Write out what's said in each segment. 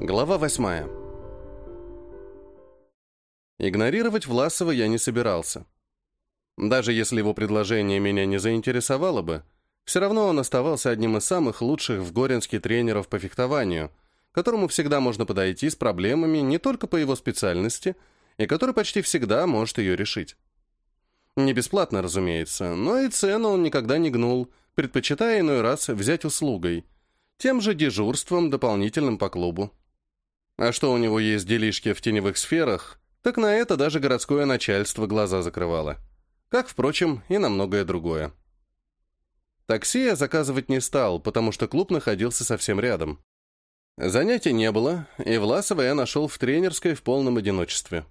Глава восьмая. Игнорировать Власова я не собирался. Даже если его предложение меня не заинтересовало бы, все равно он оставался одним из самых лучших в Горенске тренеров по фехтованию, которому всегда можно подойти с проблемами не только по его специальности, и который почти всегда может ее решить. Не бесплатно, разумеется, но и цену он никогда не гнул, предпочитая иной раз взять услугой, тем же дежурством дополнительным по клубу. А что у него есть делишки в теневых сферах, так на это даже городское начальство глаза закрывало. Как, впрочем, и на многое другое. Такси я заказывать не стал, потому что клуб находился совсем рядом. Занятий не было, и Власова я нашел в тренерской в полном одиночестве.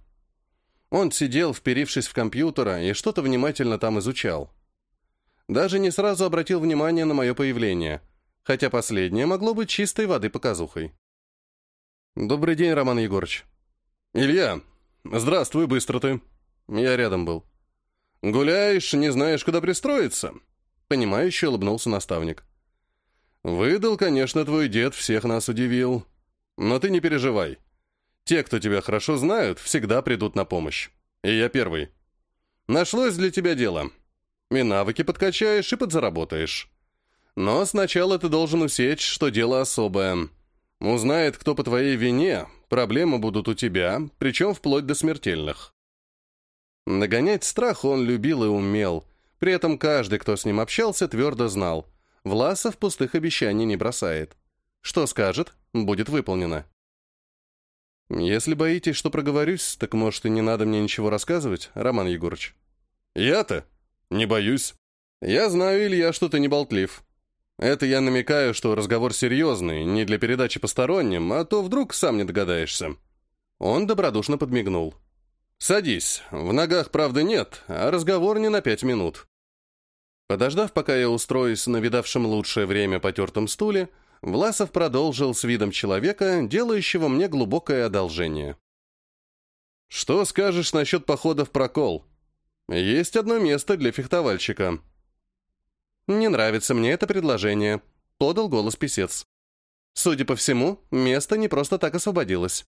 Он сидел, вперившись в компьютер, и что-то внимательно там изучал. Даже не сразу обратил внимание на мое появление, хотя последнее могло быть чистой воды показухой. «Добрый день, Роман Егорович». «Илья, здравствуй, быстро ты». Я рядом был. «Гуляешь, не знаешь, куда пристроиться?» Понимающе улыбнулся наставник. «Выдал, конечно, твой дед, всех нас удивил. Но ты не переживай. Те, кто тебя хорошо знают, всегда придут на помощь. И я первый. Нашлось для тебя дело. И навыки подкачаешь, и подзаработаешь. Но сначала ты должен усечь, что дело особое. Узнает, кто по твоей вине, проблемы будут у тебя, причем вплоть до смертельных. Нагонять страх он любил и умел. При этом каждый, кто с ним общался, твердо знал. Власов пустых обещаний не бросает. Что скажет, будет выполнено. Если боитесь, что проговорюсь, так, может, и не надо мне ничего рассказывать, Роман Егорович? Я-то? Не боюсь. Я знаю, Илья, что ты не болтлив. Это я намекаю, что разговор серьезный, не для передачи посторонним, а то вдруг сам не догадаешься». Он добродушно подмигнул. «Садись. В ногах, правда, нет, а разговор не на пять минут». Подождав, пока я устроюсь на видавшем лучшее время потертом стуле, Власов продолжил с видом человека, делающего мне глубокое одолжение. «Что скажешь насчет похода в прокол? Есть одно место для фехтовальщика». «Не нравится мне это предложение», — подал голос писец. Судя по всему, место не просто так освободилось.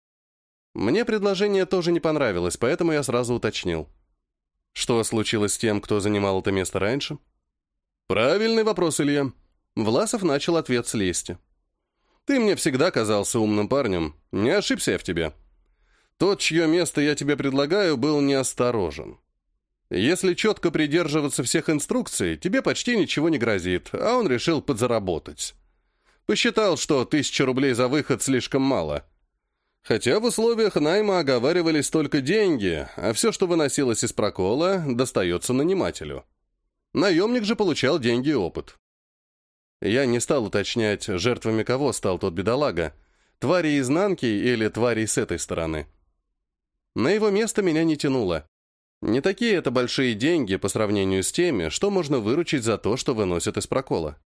Мне предложение тоже не понравилось, поэтому я сразу уточнил. Что случилось с тем, кто занимал это место раньше? Правильный вопрос, Илья. Власов начал ответ с лести. Ты мне всегда казался умным парнем, не ошибся я в тебе. Тот, чье место я тебе предлагаю, был неосторожен. Если четко придерживаться всех инструкций, тебе почти ничего не грозит, а он решил подзаработать. Посчитал, что тысяча рублей за выход слишком мало. Хотя в условиях найма оговаривались только деньги, а все, что выносилось из прокола, достается нанимателю. Наемник же получал деньги и опыт. Я не стал уточнять, жертвами кого стал тот бедолага, твари изнанки или твари с этой стороны. На его место меня не тянуло. Не такие это большие деньги по сравнению с теми, что можно выручить за то, что выносят из прокола.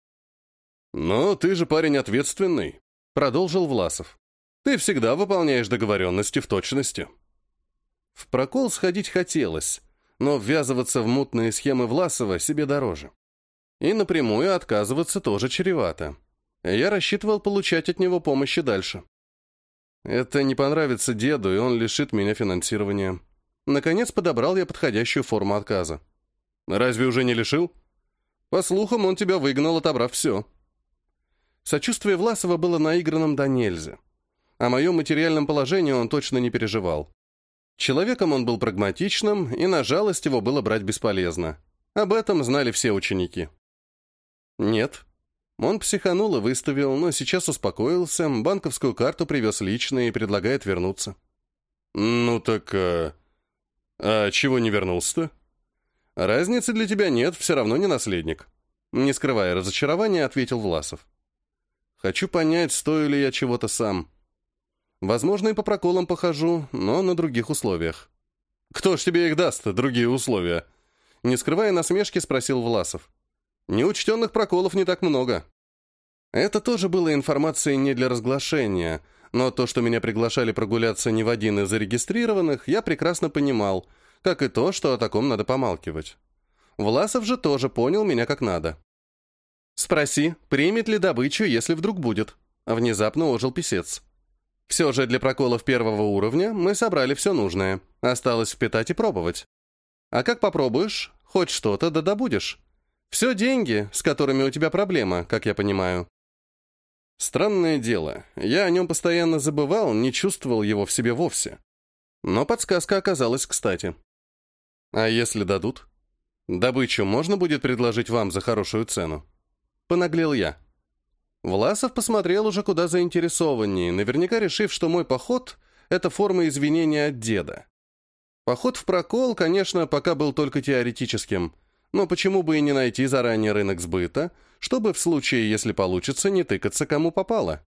«Но ты же парень ответственный», — продолжил Власов. «Ты всегда выполняешь договоренности в точности». В прокол сходить хотелось, но ввязываться в мутные схемы Власова себе дороже. И напрямую отказываться тоже чревато. Я рассчитывал получать от него помощи дальше. Это не понравится деду, и он лишит меня финансирования. Наконец подобрал я подходящую форму отказа. «Разве уже не лишил?» «По слухам, он тебя выгнал, отобрав все». Сочувствие Власова было наигранным до нельзя. О моем материальном положении он точно не переживал. Человеком он был прагматичным, и на жалость его было брать бесполезно. Об этом знали все ученики. Нет. Он психанул и выставил, но сейчас успокоился, банковскую карту привез лично и предлагает вернуться. «Ну так... А, а чего не вернулся-то?» «Разницы для тебя нет, все равно не наследник». Не скрывая разочарования, ответил Власов. «Хочу понять, стою ли я чего-то сам. Возможно, и по проколам похожу, но на других условиях». «Кто ж тебе их даст, другие условия?» Не скрывая насмешки, спросил Власов. «Неучтенных проколов не так много». Это тоже было информацией не для разглашения, но то, что меня приглашали прогуляться не в один из зарегистрированных, я прекрасно понимал, как и то, что о таком надо помалкивать. Власов же тоже понял меня как надо. «Спроси, примет ли добычу, если вдруг будет?» Внезапно ожил писец. Все же для проколов первого уровня мы собрали все нужное. Осталось впитать и пробовать. А как попробуешь, хоть что-то да добудешь. Все деньги, с которыми у тебя проблема, как я понимаю. Странное дело, я о нем постоянно забывал, не чувствовал его в себе вовсе. Но подсказка оказалась кстати. А если дадут? Добычу можно будет предложить вам за хорошую цену? Понаглел я. Власов посмотрел уже куда заинтересованнее, наверняка решив, что мой поход — это форма извинения от деда. Поход в прокол, конечно, пока был только теоретическим, но почему бы и не найти заранее рынок сбыта, чтобы в случае, если получится, не тыкаться кому попало?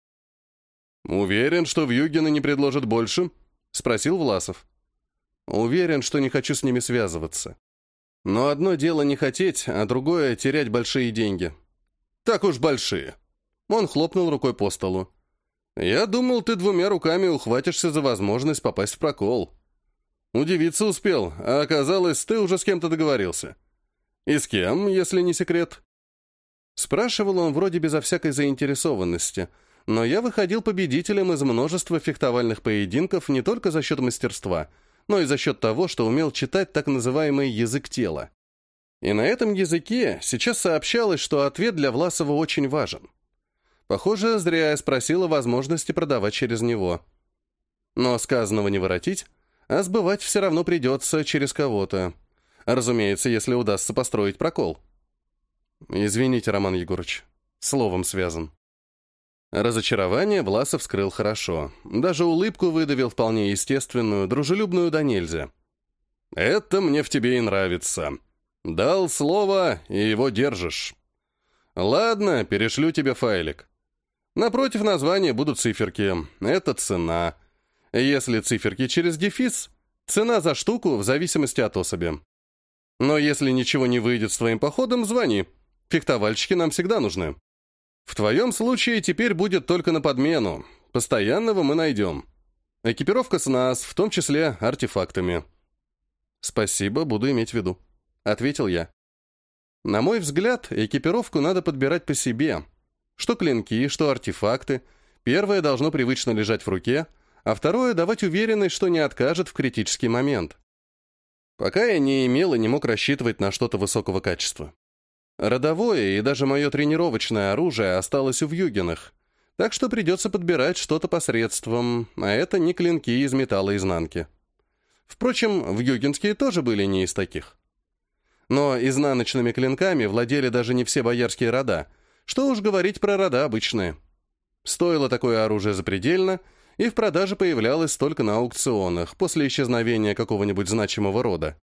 «Уверен, что в Югина не предложат больше?» — спросил Власов. «Уверен, что не хочу с ними связываться. Но одно дело не хотеть, а другое — терять большие деньги». «Так уж большие», он хлопнул рукой по столу. «Я думал, ты двумя руками ухватишься за возможность попасть в прокол. Удивиться успел, а оказалось, ты уже с кем-то договорился. И с кем, если не секрет?» Спрашивал он вроде безо всякой заинтересованности, но я выходил победителем из множества фехтовальных поединков не только за счет мастерства, но и за счет того, что умел читать так называемый язык тела. И на этом языке сейчас сообщалось, что ответ для Власова очень важен. Похоже, зря я спросила возможности продавать через него. Но сказанного не воротить, а сбывать все равно придется через кого-то. Разумеется, если удастся построить прокол. Извините, Роман Егорович, словом связан. Разочарование Власов скрыл хорошо. Даже улыбку выдавил вполне естественную, дружелюбную до нельзя. «Это мне в тебе и нравится. Дал слово, и его держишь. Ладно, перешлю тебе файлик. Напротив названия будут циферки. Это цена. Если циферки через дефис, цена за штуку в зависимости от особи. Но если ничего не выйдет с твоим походом, звони. Фехтовальщики нам всегда нужны. В твоем случае теперь будет только на подмену. Постоянного мы найдем. Экипировка с нас, в том числе артефактами. Спасибо, буду иметь в виду. Ответил я. На мой взгляд, экипировку надо подбирать по себе, что клинки, что артефакты. Первое должно привычно лежать в руке, а второе — давать уверенность, что не откажет в критический момент. Пока я не имел и не мог рассчитывать на что-то высокого качества. Родовое и даже мое тренировочное оружие осталось у Вьюгинах, так что придется подбирать что-то посредством, а это не клинки из металла изнанки. Впрочем, вьюгинские тоже были не из таких. Но изнаночными клинками владели даже не все боярские рода — что уж говорить про рода обычные. Стоило такое оружие запредельно, и в продаже появлялось только на аукционах, после исчезновения какого-нибудь значимого рода.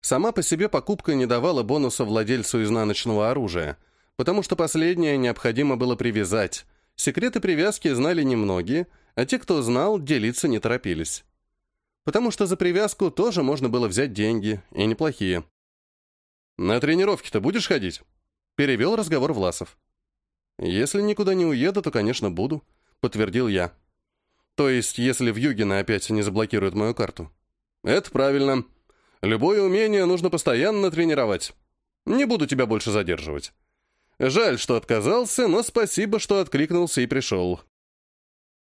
Сама по себе покупка не давала бонуса владельцу изнаночного оружия, потому что последнее необходимо было привязать. Секреты привязки знали немногие, а те, кто знал, делиться не торопились. Потому что за привязку тоже можно было взять деньги, и неплохие. «На тренировки-то будешь ходить?» Перевел разговор Власов. «Если никуда не уеду, то, конечно, буду», — подтвердил я. «То есть, если в Югина опять не заблокируют мою карту». «Это правильно. Любое умение нужно постоянно тренировать. Не буду тебя больше задерживать. Жаль, что отказался, но спасибо, что откликнулся и пришел».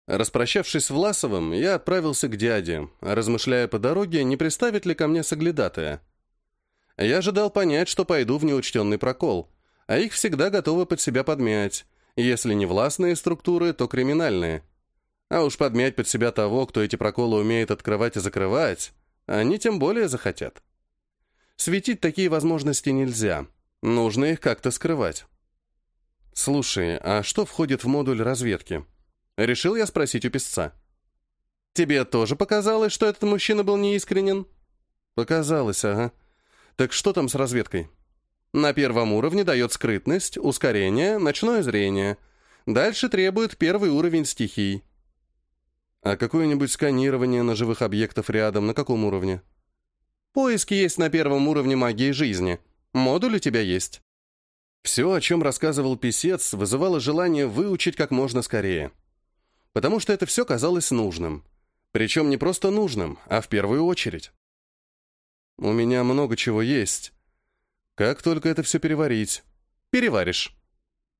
Распрощавшись с Власовым, я отправился к дяде, размышляя по дороге, не приставит ли ко мне соглядатая. Я ожидал понять, что пойду в неучтенный прокол — а их всегда готовы под себя подмять, если не властные структуры, то криминальные. А уж подмять под себя того, кто эти проколы умеет открывать и закрывать, они тем более захотят. Светить такие возможности нельзя, нужно их как-то скрывать. «Слушай, а что входит в модуль разведки?» Решил я спросить у писца. «Тебе тоже показалось, что этот мужчина был неискренен?» «Показалось, ага. Так что там с разведкой?» На первом уровне дает скрытность, ускорение, ночное зрение. Дальше требует первый уровень стихий. А какое-нибудь сканирование на живых объектов рядом на каком уровне? Поиски есть на первом уровне магии жизни. Модуль у тебя есть. Все, о чем рассказывал писец, вызывало желание выучить как можно скорее. Потому что это все казалось нужным. Причем не просто нужным, а в первую очередь. У меня много чего есть, как только это все переварить. Переваришь.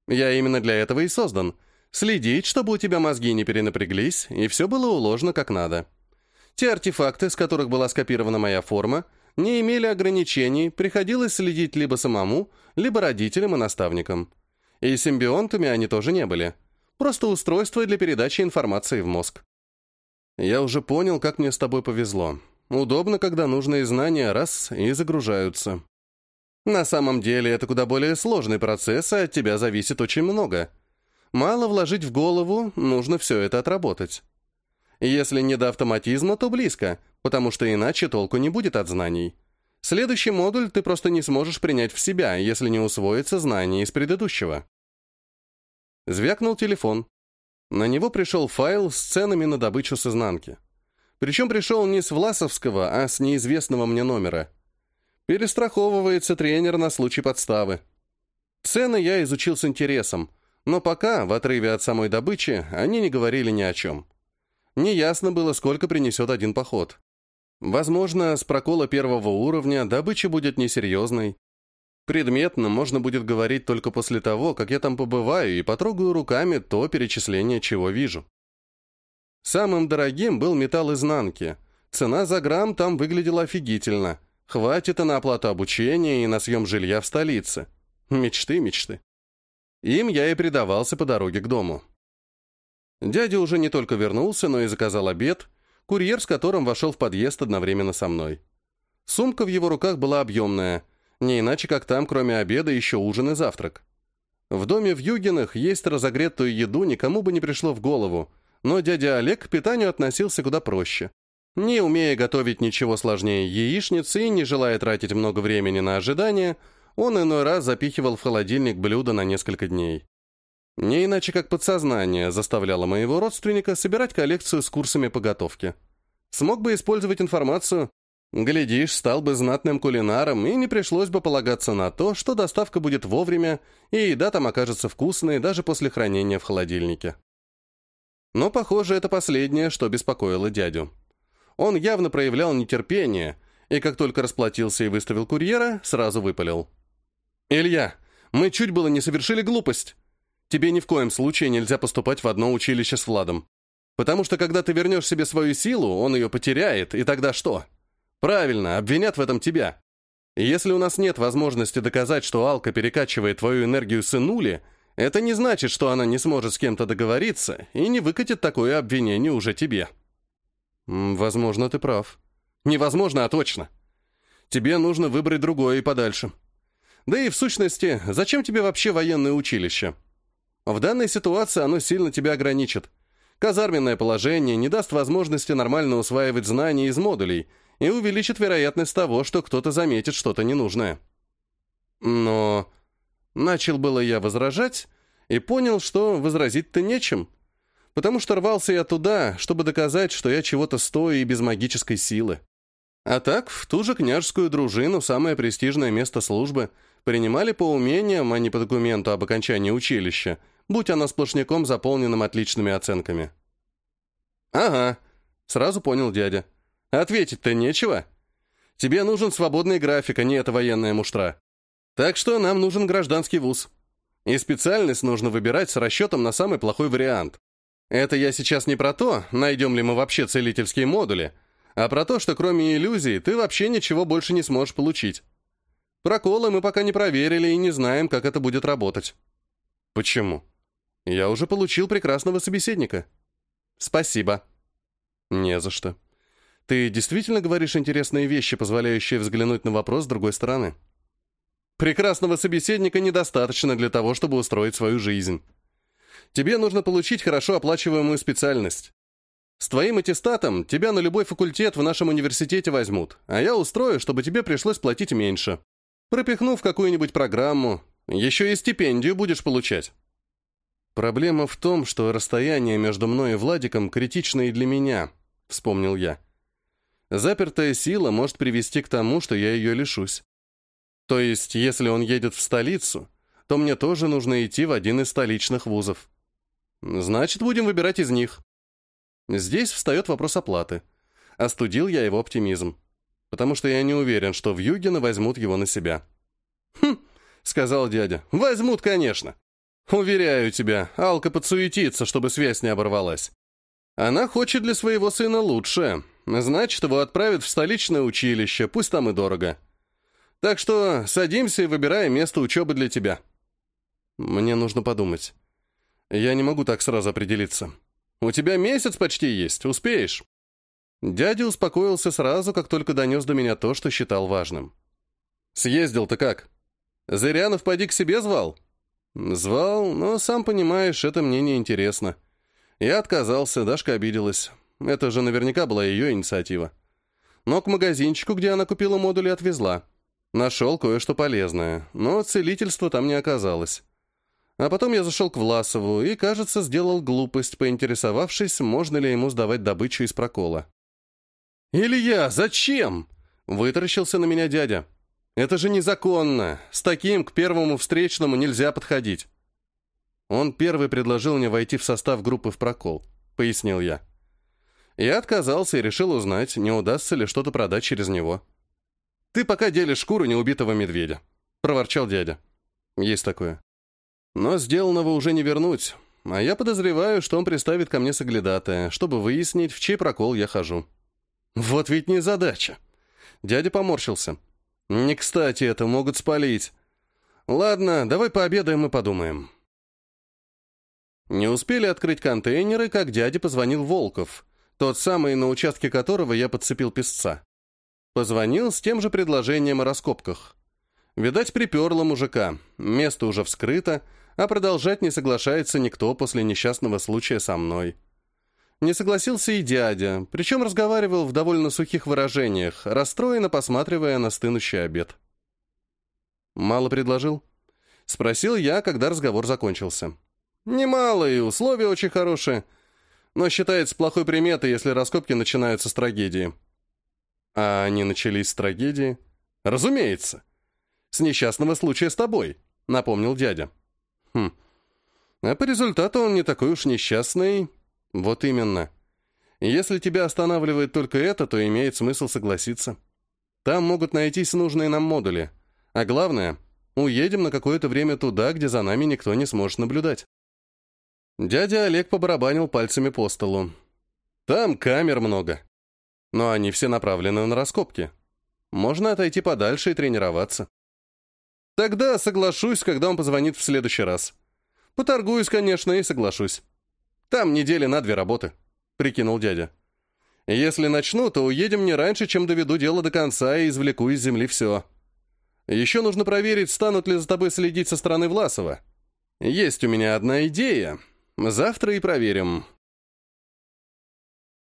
Я именно для этого и создан. Следить, чтобы у тебя мозги не перенапряглись, и все было уложено как надо. Те артефакты, с которых была скопирована моя форма, не имели ограничений, приходилось следить либо самому, либо родителям и наставникам. И симбионтами они тоже не были. Просто устройство для передачи информации в мозг. Я уже понял, как мне с тобой повезло. Удобно, когда нужные знания раз и загружаются. На самом деле это куда более сложный процесс, и от тебя зависит очень много. Мало вложить в голову, нужно все это отработать. Если не до автоматизма, то близко, потому что иначе толку не будет от знаний. Следующий модуль ты просто не сможешь принять в себя, если не усвоится знание из предыдущего. Звякнул телефон. На него пришел файл с ценами на добычу с изнанки. Причем пришел не с Власовского, а с неизвестного мне номера. Перестраховывается тренер на случай подставы. Цены я изучил с интересом, но пока, в отрыве от самой добычи, они не говорили ни о чем. Неясно было, сколько принесет один поход. Возможно, с прокола первого уровня добыча будет несерьезной. Предметно можно будет говорить только после того, как я там побываю и потрогаю руками то перечисление, чего вижу. Самым дорогим был металл изнанки. Цена за грамм там выглядела офигительно. Хватит и на оплату обучения, и на съем жилья в столице. Мечты, мечты. Им я и предавался по дороге к дому. Дядя уже не только вернулся, но и заказал обед, курьер с которым вошел в подъезд одновременно со мной. Сумка в его руках была объемная, не иначе как там, кроме обеда, еще ужин и завтрак. В доме в Югинах есть разогретую еду никому бы не пришло в голову, но дядя Олег к питанию относился куда проще. Не умея готовить ничего сложнее яичницы и не желая тратить много времени на ожидание, он иной раз запихивал в холодильник блюда на несколько дней. Не иначе как подсознание заставляло моего родственника собирать коллекцию с курсами по готовке. Смог бы использовать информацию, глядишь, стал бы знатным кулинаром, и не пришлось бы полагаться на то, что доставка будет вовремя, и еда там окажется вкусной даже после хранения в холодильнике. Но, похоже, это последнее, что беспокоило дядю. Он явно проявлял нетерпение, и как только расплатился и выставил курьера, сразу выпалил. «Илья, мы чуть было не совершили глупость. Тебе ни в коем случае нельзя поступать в одно училище с Владом. Потому что когда ты вернешь себе свою силу, он ее потеряет, и тогда что? Правильно, обвинят в этом тебя. если у нас нет возможности доказать, что Алка перекачивает твою энергию сынули, это не значит, что она не сможет с кем-то договориться и не выкатит такое обвинение уже тебе. Возможно, ты прав. Невозможно, а точно. Тебе нужно выбрать другое и подальше. Да и в сущности, зачем тебе вообще военное училище? В данной ситуации оно сильно тебя ограничит. Казарменное положение не даст возможности нормально усваивать знания из модулей и увеличит вероятность того, что кто-то заметит что-то ненужное. Но... Начал было я возражать и понял, что возразить-то нечем, потому что рвался я туда, чтобы доказать, что я чего-то стою и без магической силы. А так, в ту же княжескую дружину, самое престижное место службы, принимали по умениям, а не по документу об окончании училища, будь она сплошняком заполненным отличными оценками. «Ага», — сразу понял дядя. «Ответить-то нечего. Тебе нужен свободный график, а не эта военная муштра. Так что нам нужен гражданский вуз. И специальность нужно выбирать с расчетом на самый плохой вариант. Это я сейчас не про то, найдем ли мы вообще целительские модули, а про то, что кроме иллюзий ты вообще ничего больше не сможешь получить. Проколы мы пока не проверили и не знаем, как это будет работать. Почему? Я уже получил прекрасного собеседника. Спасибо. Не за что. Ты действительно говоришь интересные вещи, позволяющие взглянуть на вопрос с другой стороны. Прекрасного собеседника недостаточно для того, чтобы устроить свою жизнь. Тебе нужно получить хорошо оплачиваемую специальность. С твоим аттестатом тебя на любой факультет в нашем университете возьмут, а я устрою, чтобы тебе пришлось платить меньше. Пропихнув какую-нибудь программу, еще и стипендию будешь получать. «Проблема в том, что расстояние между мной и Владиком критично и для меня», — вспомнил я. «Запертая сила может привести к тому, что я ее лишусь. То есть, если он едет в столицу, то мне тоже нужно идти в один из столичных вузов. Значит, будем выбирать из них». Здесь встает вопрос оплаты. Остудил я его оптимизм. Потому что я не уверен, что в Югино возьмут его на себя. «Хм», — сказал дядя, — «возьмут, конечно. Уверяю тебя, Алка подсуетится, чтобы связь не оборвалась. Она хочет для своего сына лучше. Значит, его отправят в столичное училище, пусть там и дорого. Так что садимся и выбираем место учебы для тебя. Мне нужно подумать. Я не могу так сразу определиться. У тебя месяц почти есть, успеешь. Дядя успокоился сразу, как только донес до меня то, что считал важным. Съездил-то как? Зырянов поди к себе звал? Звал, но, сам понимаешь, это мне не интересно. Я отказался, Дашка обиделась. Это же наверняка была ее инициатива. Но к магазинчику, где она купила модули, отвезла. Нашел кое-что полезное, но целительства там не оказалось. А потом я зашел к Власову и, кажется, сделал глупость, поинтересовавшись, можно ли ему сдавать добычу из прокола. «Илья, зачем?» — вытаращился на меня дядя. «Это же незаконно. С таким к первому встречному нельзя подходить». Он первый предложил мне войти в состав группы в прокол, пояснил я. Я отказался и решил узнать, не удастся ли что-то продать через него. «Ты пока делишь шкуру неубитого медведя», — проворчал дядя. «Есть такое. Но сделанного уже не вернуть, а я подозреваю, что он приставит ко мне соглядатая, чтобы выяснить, в чей прокол я хожу». «Вот ведь не задача». Дядя поморщился. «Не кстати это, могут спалить. Ладно, давай пообедаем и подумаем». Не успели открыть контейнеры, как дяде позвонил Волков, тот самый, на участке которого я подцепил песца. Позвонил с тем же предложением о раскопках. Видать, приперло мужика, место уже вскрыто, а продолжать не соглашается никто после несчастного случая со мной. Не согласился и дядя, причем разговаривал в довольно сухих выражениях, расстроенно посматривая на стынущий обед. «Мало предложил?» — спросил я, когда разговор закончился. Немало, и условия очень хорошие. Но считается плохой приметой, если раскопки начинаются с трагедии. А они начались с трагедии? Разумеется. С несчастного случая с тобой, напомнил дядя. Хм. А по результату он не такой уж несчастный. Вот именно. Если тебя останавливает только это, то имеет смысл согласиться. Там могут найтись нужные нам модули. А главное, уедем на какое-то время туда, где за нами никто не сможет наблюдать. Дядя Олег побарабанил пальцами по столу. «Там камер много. Но они все направлены на раскопки. Можно отойти подальше и тренироваться. Тогда соглашусь, когда он позвонит в следующий раз. Поторгуюсь, конечно, и соглашусь. Там недели на две работы», — прикинул дядя. «Если начну, то уедем не раньше, чем доведу дело до конца и извлеку из земли все. Еще нужно проверить, станут ли за тобой следить со стороны Власова. Есть у меня одна идея». Завтра и проверим.